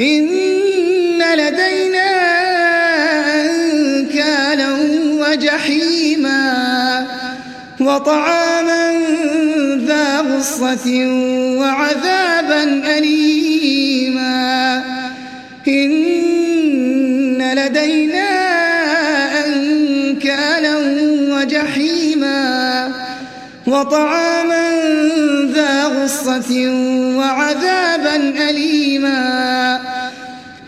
إن لدينا أنكالا وجحيما وطعاما ذا غصة وعذابا أليما. إن لدينا أنكالا وجحيما وطعاما ذا غصة وعذابا أليما.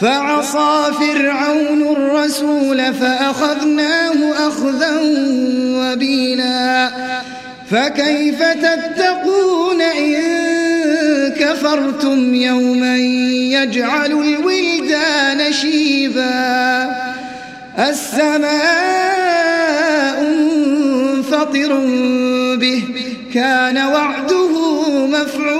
فعصى فرعون الرسول فأخذناه أخذا وبيلا. فكيف تتقون إن كفرتم يوما يجعل الولدان شيبا؟ السماء منفطر به كان وعده مفعولا.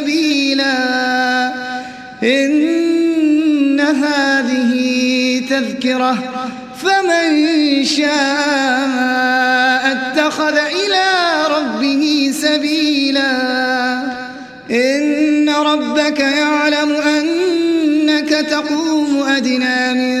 سبيلا. إن هذه تذكرة فمن شاء اتخذ إلى ربه سبيلا. إن ربك يعلم أنك تقوم أدنى من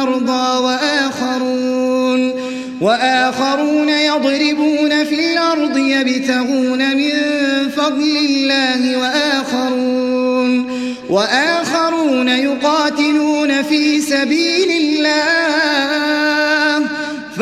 مرضى وآخرون وآخرون يضربون في الأرض يبتغون من فضل الله وآخرون وآخرون يقاتلون في سبيل